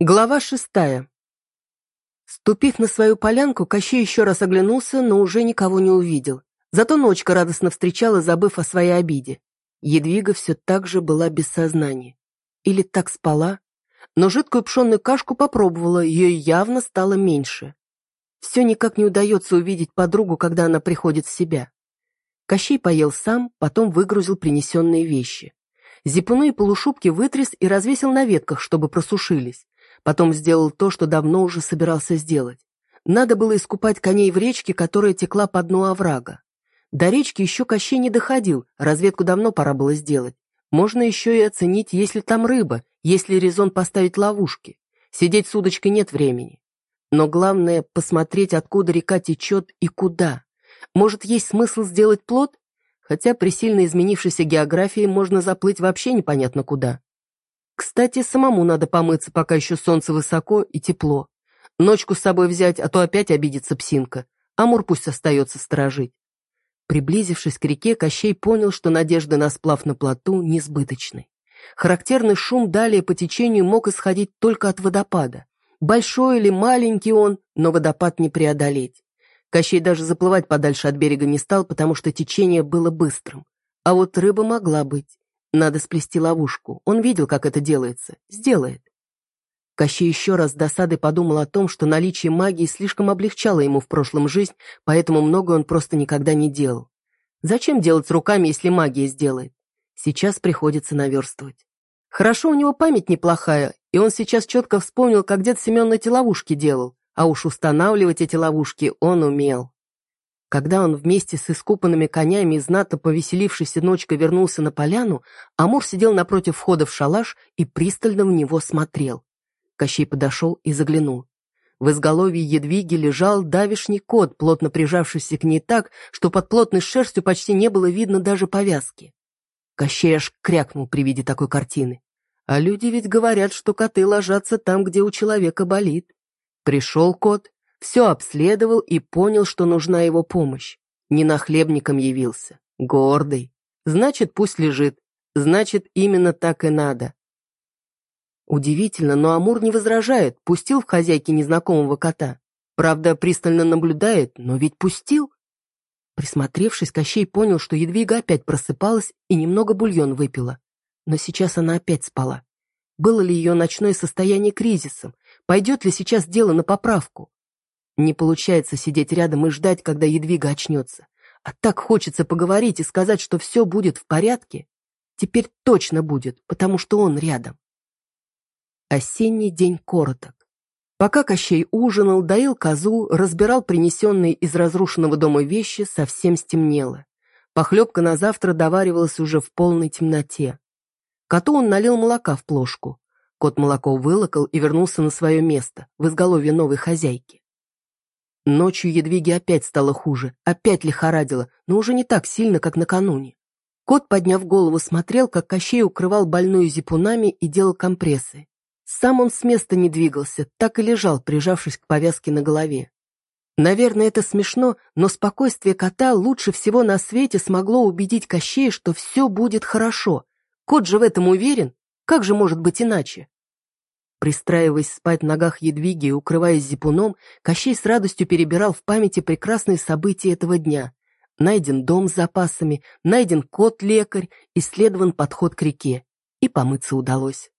Глава шестая. Ступив на свою полянку, Кощей еще раз оглянулся, но уже никого не увидел. Зато ночка радостно встречала, забыв о своей обиде. Едвига все так же была без сознания. Или так спала, но жидкую пшенную кашку попробовала, ее явно стало меньше. Все никак не удается увидеть подругу, когда она приходит в себя. Кощей поел сам, потом выгрузил принесенные вещи. Зипуны и полушубки вытряс и развесил на ветках, чтобы просушились. Потом сделал то, что давно уже собирался сделать. Надо было искупать коней в речке, которая текла по дну оврага. До речки еще Кощей не доходил, разведку давно пора было сделать. Можно еще и оценить, есть ли там рыба, есть ли резон поставить ловушки. Сидеть с удочкой нет времени. Но главное — посмотреть, откуда река течет и куда. Может, есть смысл сделать плод? Хотя при сильно изменившейся географии можно заплыть вообще непонятно куда. Кстати, самому надо помыться, пока еще солнце высоко и тепло. Ночку с собой взять, а то опять обидится псинка. Амур пусть остается сторожить. Приблизившись к реке, Кощей понял, что надежда на сплав на плоту несбыточны. Характерный шум далее по течению мог исходить только от водопада. Большой или маленький он, но водопад не преодолеть. Кощей даже заплывать подальше от берега не стал, потому что течение было быстрым. А вот рыба могла быть. Надо сплести ловушку. Он видел, как это делается. Сделает. Кощей еще раз с досадой подумал о том, что наличие магии слишком облегчало ему в прошлом жизнь, поэтому многое он просто никогда не делал. Зачем делать руками, если магия сделает? Сейчас приходится наверстывать. Хорошо, у него память неплохая, и он сейчас четко вспомнил, как дед Семен эти ловушки делал, а уж устанавливать эти ловушки он умел. Когда он вместе с искупанными конями и знатно повеселившейся ночкой вернулся на поляну, Амур сидел напротив входа в шалаш и пристально в него смотрел. Кощей подошел и заглянул. В изголовье едвиги лежал давишний кот, плотно прижавшийся к ней так, что под плотной шерстью почти не было видно даже повязки. Кощей аж крякнул при виде такой картины. А люди ведь говорят, что коты ложатся там, где у человека болит. Пришел кот, все обследовал и понял, что нужна его помощь. Не нахлебником явился, гордый. Значит, пусть лежит. Значит, именно так и надо. Удивительно, но Амур не возражает, пустил в хозяйки незнакомого кота. Правда, пристально наблюдает, но ведь пустил. Присмотревшись, Кощей понял, что Едвига опять просыпалась и немного бульон выпила. Но сейчас она опять спала. Было ли ее ночное состояние кризисом? Пойдет ли сейчас дело на поправку? Не получается сидеть рядом и ждать, когда Едвига очнется. А так хочется поговорить и сказать, что все будет в порядке. Теперь точно будет, потому что он рядом. Осенний день короток. Пока Кощей ужинал, доил козу, разбирал принесенные из разрушенного дома вещи, совсем стемнело. Похлебка на завтра доваривалась уже в полной темноте. Коту он налил молока в плошку. Кот молоко вылокал и вернулся на свое место, в изголовье новой хозяйки. Ночью Едвиге опять стало хуже, опять лихорадило, но уже не так сильно, как накануне. Кот, подняв голову, смотрел, как Кощей укрывал больную зипунами и делал компрессы. Сам он с места не двигался, так и лежал, прижавшись к повязке на голове. Наверное, это смешно, но спокойствие кота лучше всего на свете смогло убедить Кощея, что все будет хорошо. Кот же в этом уверен. Как же может быть иначе? Пристраиваясь спать в ногах Едвиги и укрываясь зипуном, Кощей с радостью перебирал в памяти прекрасные события этого дня. Найден дом с запасами, найден кот-лекарь, исследован подход к реке. И помыться удалось.